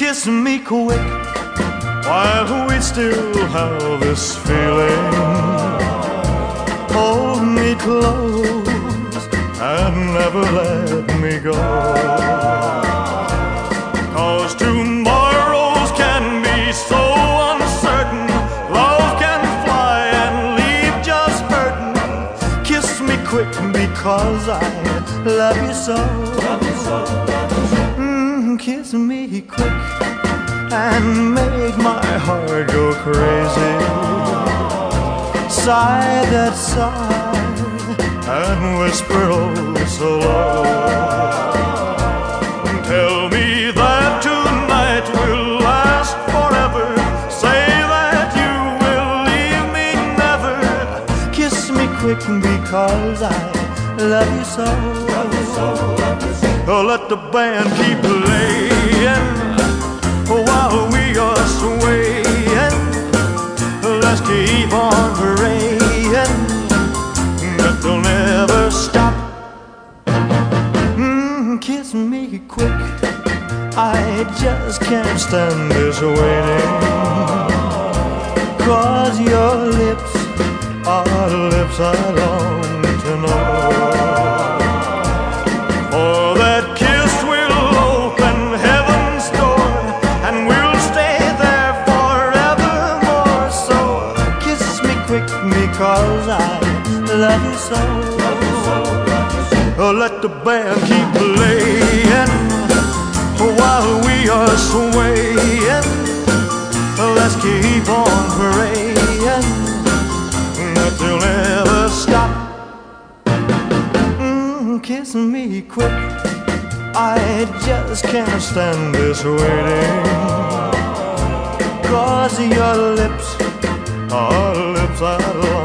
kiss me quick while we still have this feeling. Hold me close and never let me go. Cause tomorrows can be so uncertain. Love can fly and leave just hurting. Kiss me quick because I love you so. Mm, kiss me quick and make my heart go crazy. Sigh that sigh and whisper oh so low. Tell me that tonight will last forever. Say that you will leave me never. Kiss me quick because I love you so. Let the band keep playing while we are swaying. Let's keep on praying that they'll never stop. Mm, kiss me quick. I just can't stand this waiting. Cause your lips are lips I long love you so. Oh, let the band keep playing For while we are swaying. Let's keep on praying that they'll never stop. Mm, kiss me quick. I just can't stand this waiting. Cause your lips are lips I long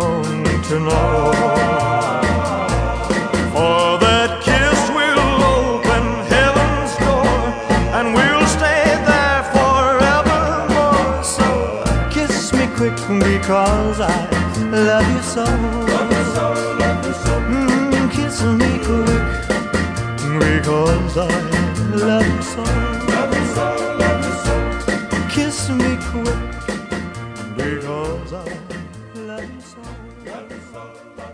to know. For that kiss will open heaven's door and we'll stay there forevermore. So kiss me quick because I love you so. Mm, kiss me quick because I love you so. Kiss me quick because I Bye.